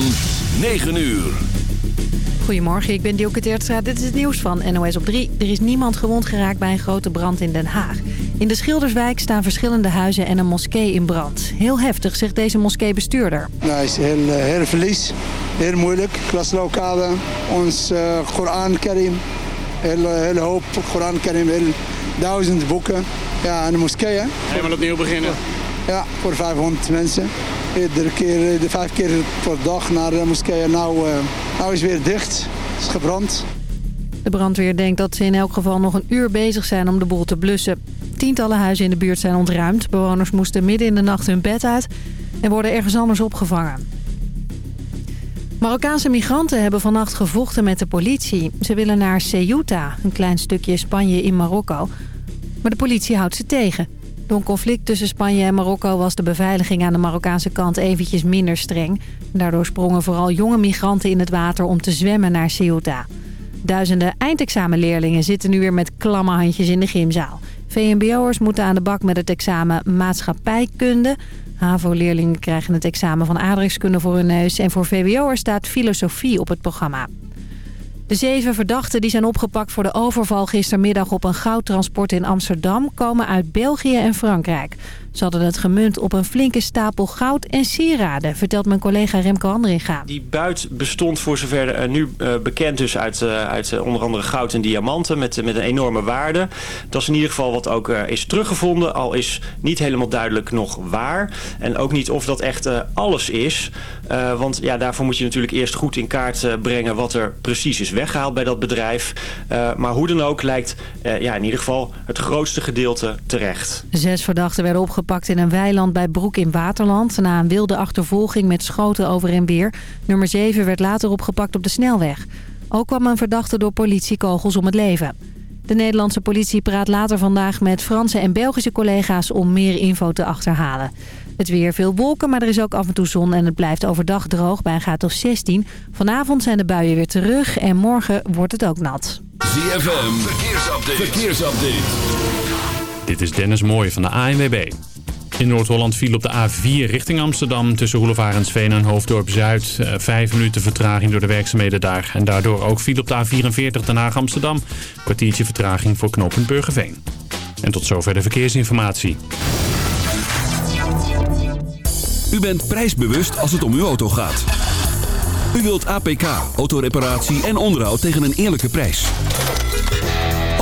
van 9 uur. Goedemorgen, ik ben Dielke Teertstra. Dit is het nieuws van NOS op 3. Er is niemand gewond geraakt bij een grote brand in Den Haag. In de Schilderswijk staan verschillende huizen en een moskee in brand. Heel heftig, zegt deze moskeebestuurder. Nou, het is heel, eh, heel verlies. Heel moeilijk. Klaslokalen, ons uh, Koran Karim. Heel, eh, hele hoop Koran Karim, heel duizend boeken. Ja, en de moskee, Helemaal opnieuw beginnen. Ja, voor 500 mensen. Iedere keer, de vijf keer per dag naar de moskee. Nou, uh, nou is weer dicht. Het is gebrand. De brandweer denkt dat ze in elk geval nog een uur bezig zijn om de boel te blussen. Tientallen huizen in de buurt zijn ontruimd. Bewoners moesten midden in de nacht hun bed uit en worden ergens anders opgevangen. Marokkaanse migranten hebben vannacht gevochten met de politie. Ze willen naar Ceuta, een klein stukje Spanje in Marokko. Maar de politie houdt ze tegen. Door een conflict tussen Spanje en Marokko was de beveiliging aan de Marokkaanse kant eventjes minder streng. Daardoor sprongen vooral jonge migranten in het water om te zwemmen naar Ceuta. Duizenden eindexamenleerlingen zitten nu weer met klamme handjes in de gymzaal. VMBO'ers moeten aan de bak met het examen maatschappijkunde. HAVO-leerlingen krijgen het examen van aardrijkskunde voor hun neus. En voor VWO'ers staat filosofie op het programma. De zeven verdachten die zijn opgepakt voor de overval gistermiddag op een goudtransport in Amsterdam komen uit België en Frankrijk. Ze hadden het gemunt op een flinke stapel goud en sieraden, vertelt mijn collega Remco Andringa. Die buit bestond voor zover nu uh, bekend dus uit, uh, uit onder andere goud en diamanten met, met een enorme waarde. Dat is in ieder geval wat ook is teruggevonden, al is niet helemaal duidelijk nog waar. En ook niet of dat echt alles is, want ja, daarvoor moet je natuurlijk eerst goed in kaart brengen wat er precies is weggehaald bij dat bedrijf. maar hoe dan ook lijkt ja, in ieder geval het grootste gedeelte terecht. Zes verdachten werden opgepakt opgepakt in een weiland bij Broek in Waterland... na een wilde achtervolging met schoten over en weer. Nummer 7 werd later opgepakt op de snelweg. Ook kwam een verdachte door politiekogels om het leven. De Nederlandse politie praat later vandaag met Franse en Belgische collega's... om meer info te achterhalen. Het weer veel wolken, maar er is ook af en toe zon en het blijft overdag droog bij een graad of 16. Vanavond zijn de buien weer terug en morgen wordt het ook nat. ZFM, verkeersupdate. verkeersupdate. Dit is Dennis Mooij van de ANWB. In Noord-Holland viel op de A4 richting Amsterdam tussen Roelevarensveen en Hoofddorp-Zuid. Eh, vijf minuten vertraging door de werkzaamheden daar. En daardoor ook viel op de A44 Den Haag-Amsterdam. Kwartiertje vertraging voor knooppunt Burgerveen. En tot zover de verkeersinformatie. U bent prijsbewust als het om uw auto gaat. U wilt APK, autoreparatie en onderhoud tegen een eerlijke prijs.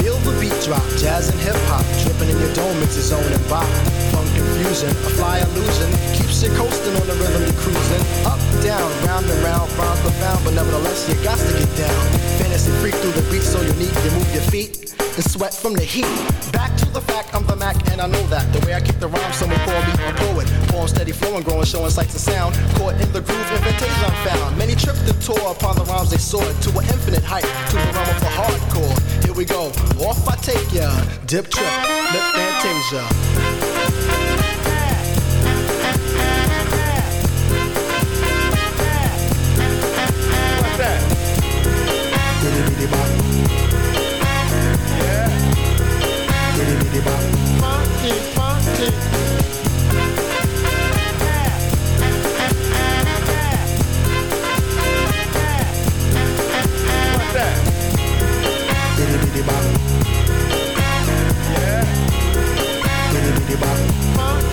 Feel the beat drop, jazz and hip hop, dripping in your dome, it's a zone and bop confusing. A fly illusion keeps you coasting on the rhythm you cruising. Up, down, round and round, rhymes profound, but nevertheless you got to get down. Fantasy freak through the beat, so unique. You move your feet and sweat from the heat. Back to the fact, I'm the Mac, and I know that. The way I keep the rhyme, someone call me a poet. Form steady flowing, growing, showing sights and sound. Caught in the groove, invitation I'm found. Many tripped and tour upon the rhymes they soared to an infinite height, to the realm of the hardcore here we go. Off I take ya, dip trip, The fantasia. Yeah. Funky,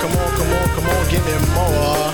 Come on, come on, come on, give me more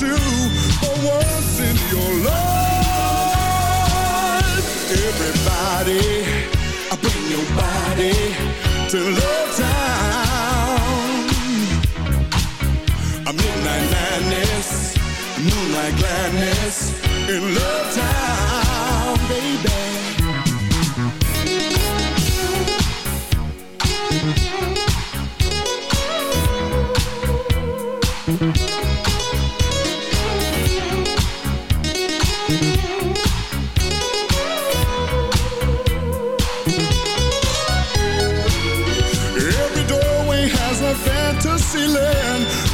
true for once in your life. Everybody, I bring your body to love town. A midnight madness, moonlight gladness in love town, baby.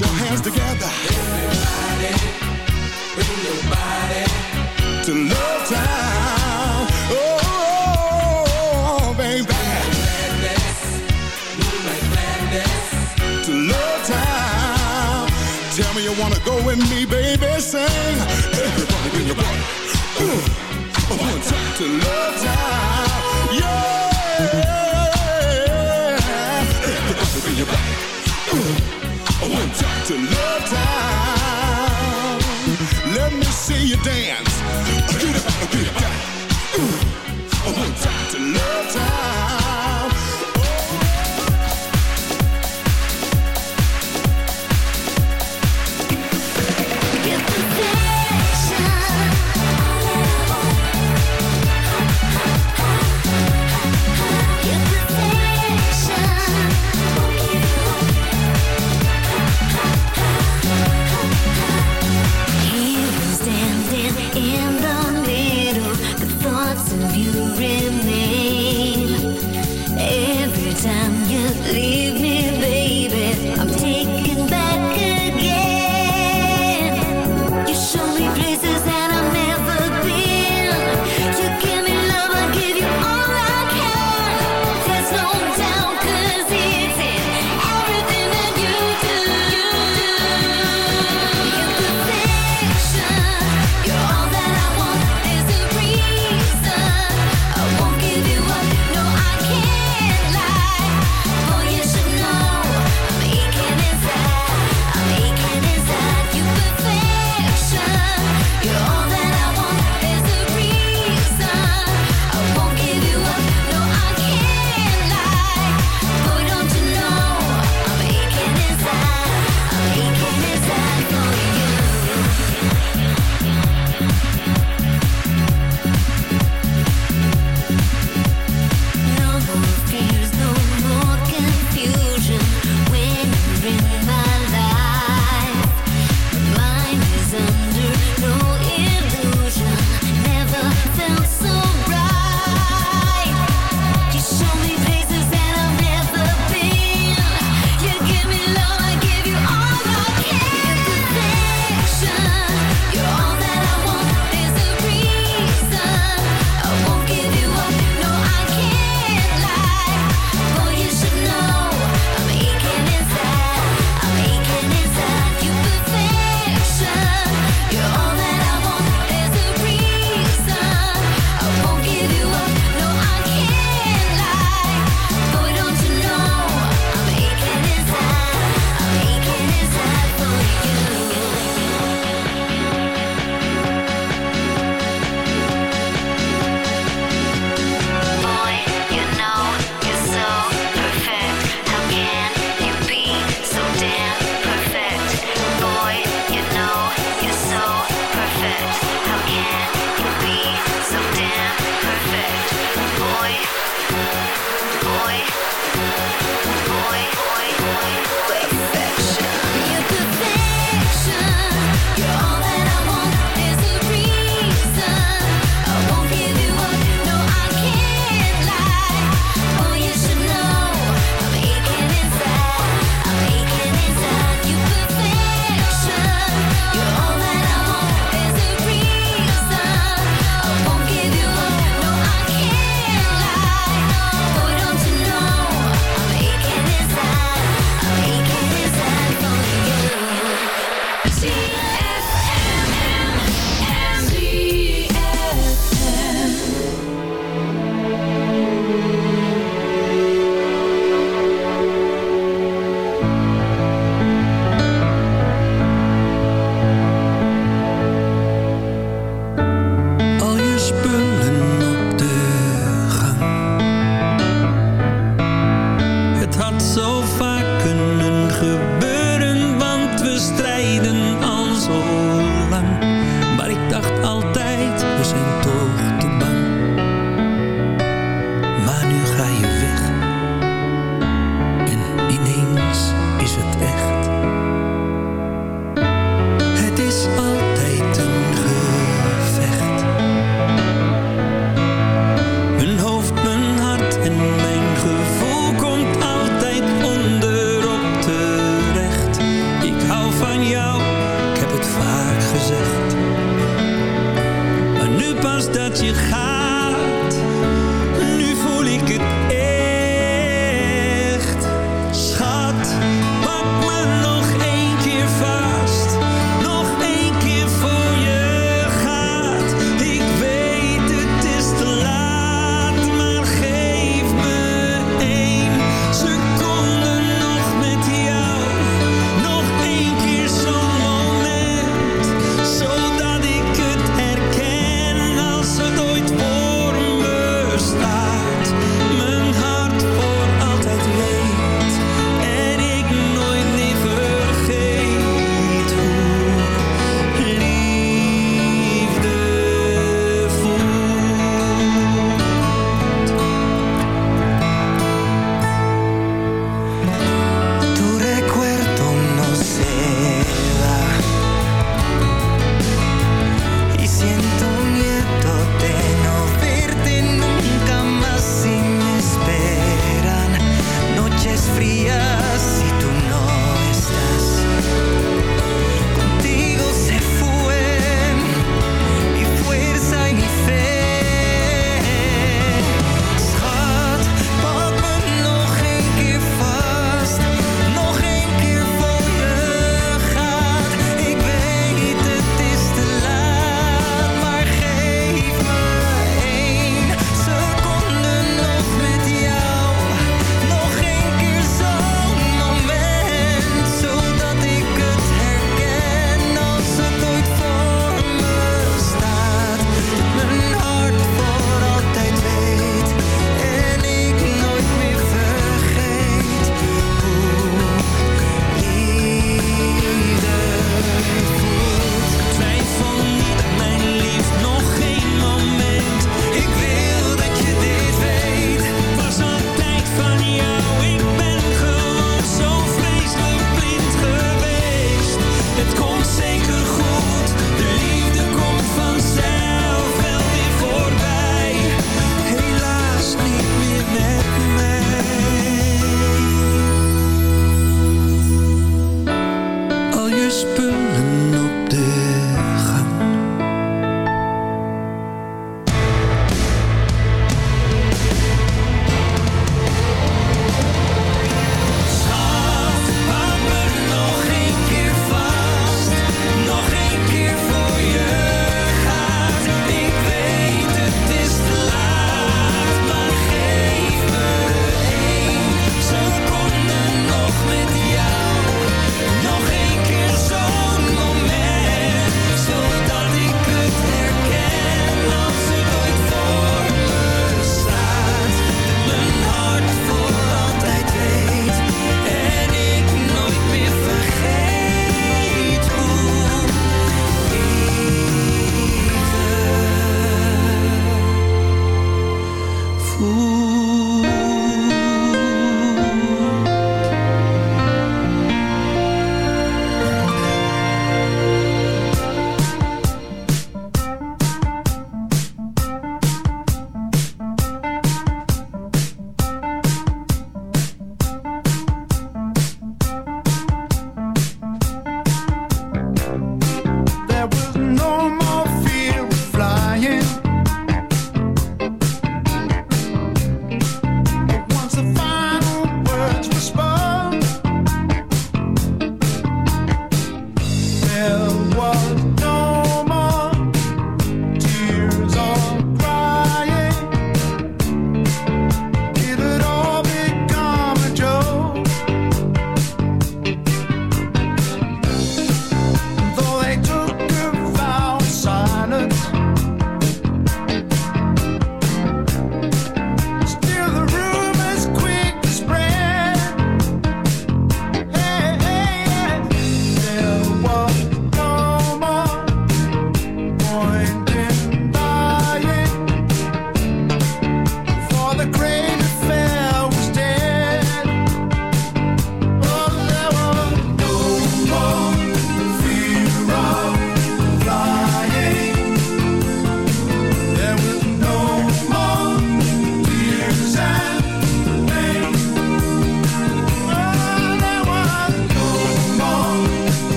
Your hands together Everybody, bring your body to Love Town. Oh, baby. To Love Town. Tell me you wanna go with me, baby. Sing. Everybody bring your body. Uh, one time to Love Town. Time Love Town. Let me see you dance. One time to love time.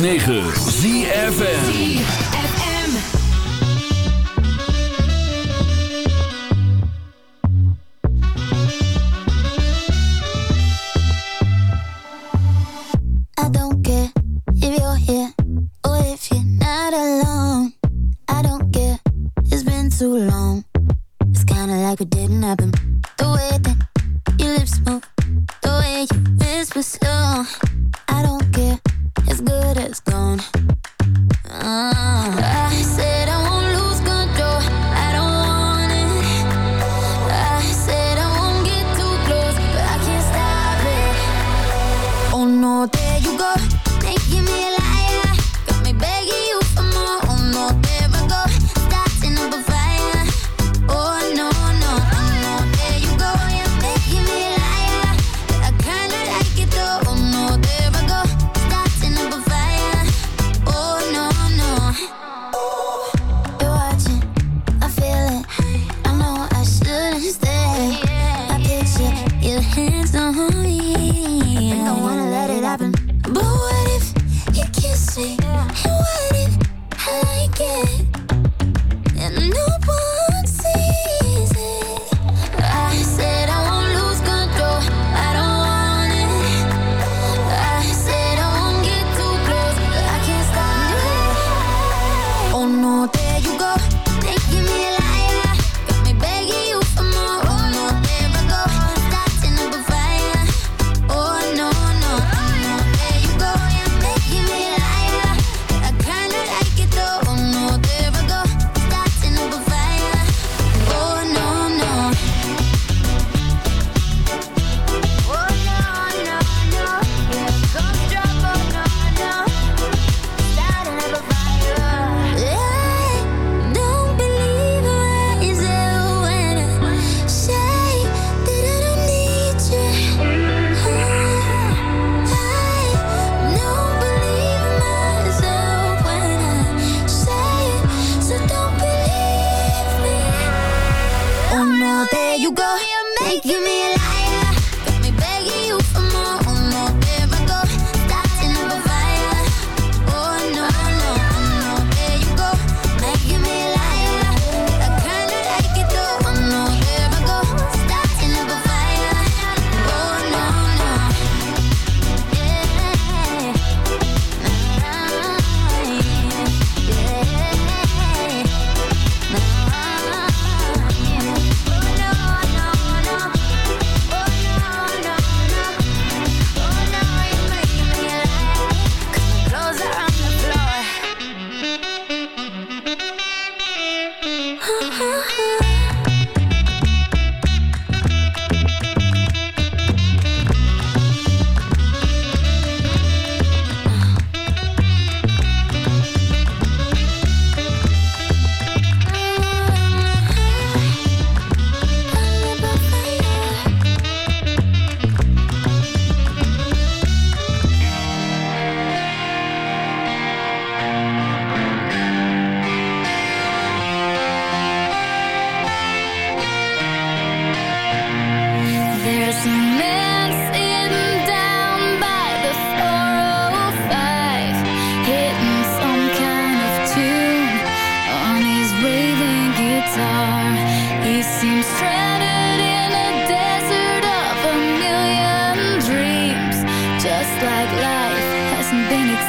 106.9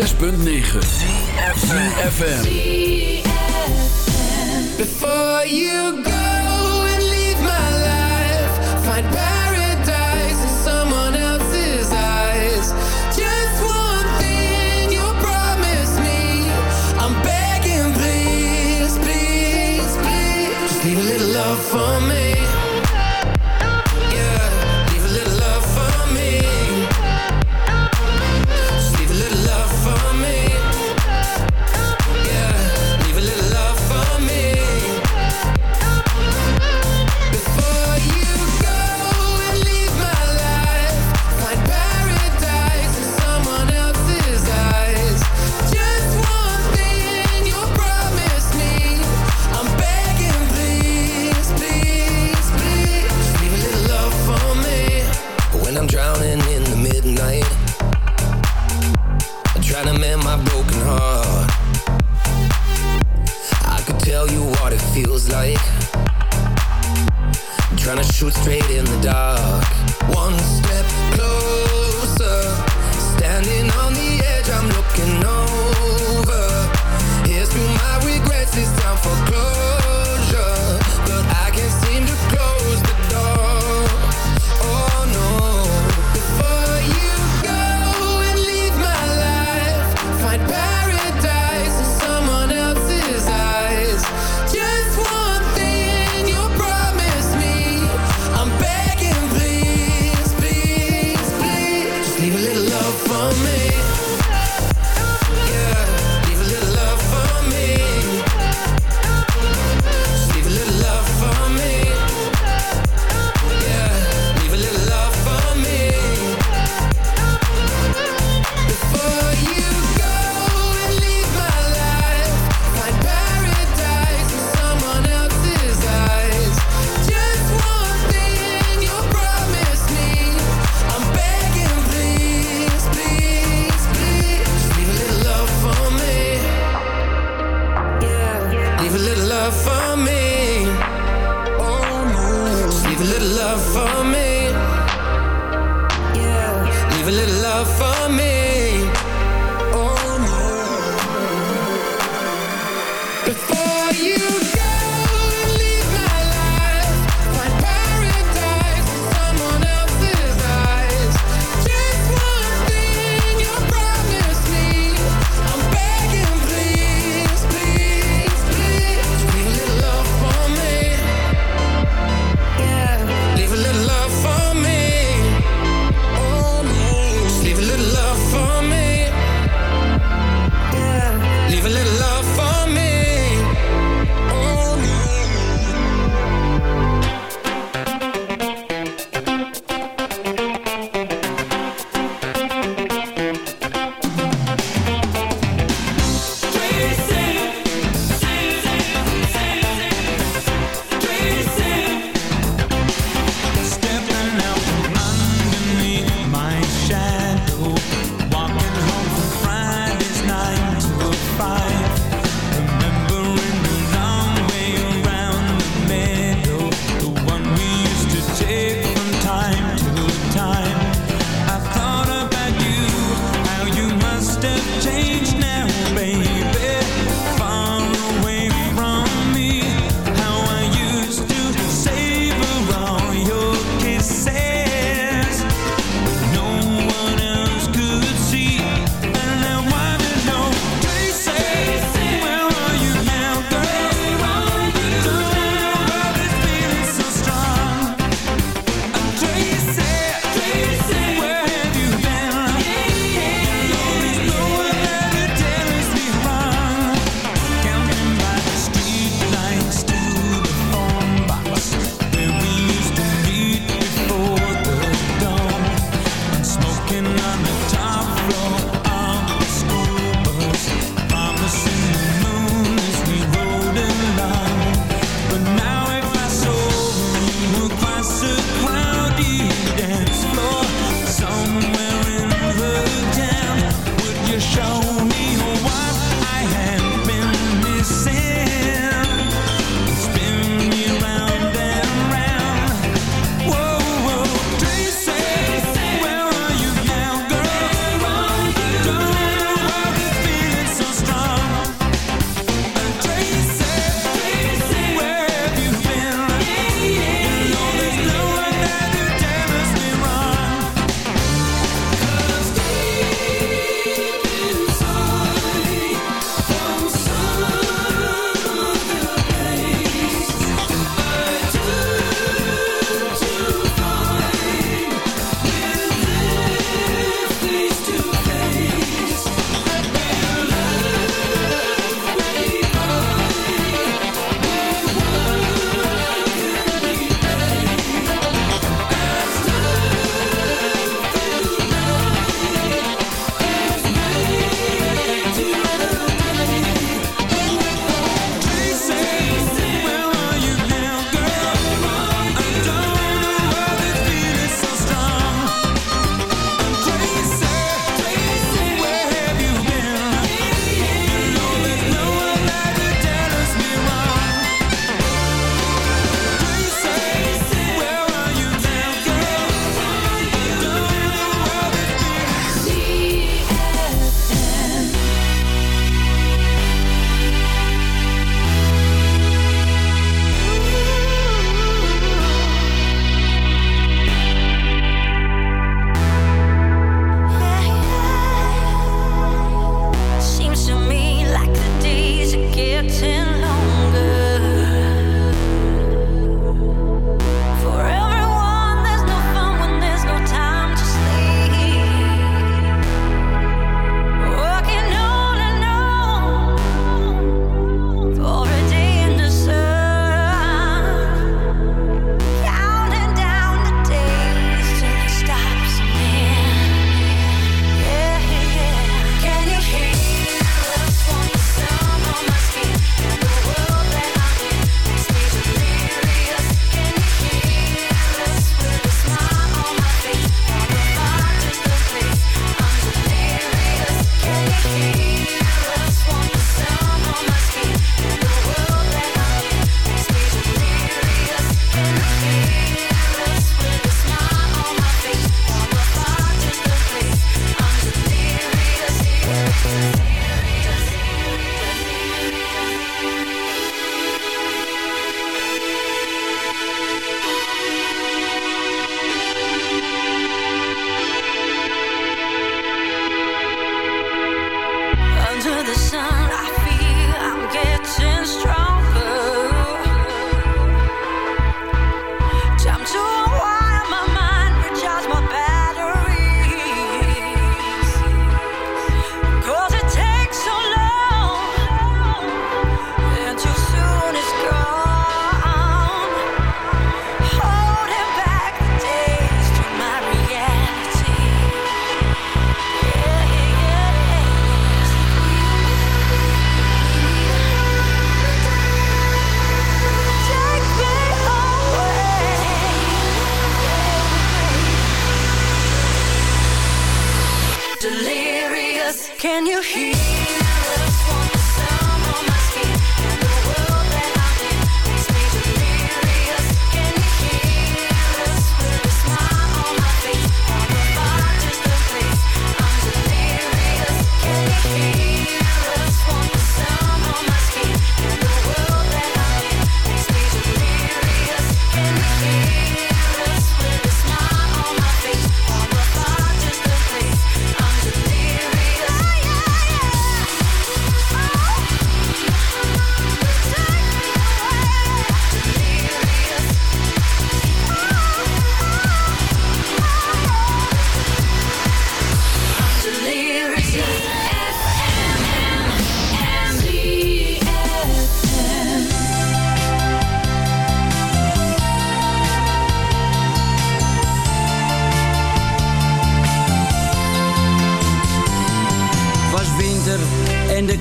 106.9 FM. Before you go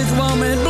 this woman.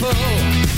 Beautiful.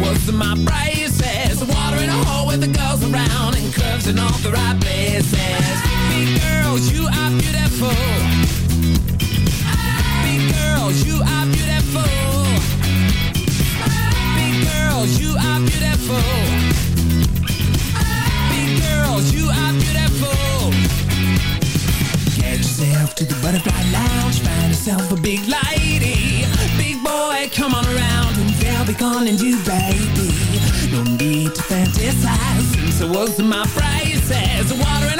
was my was my prices. Water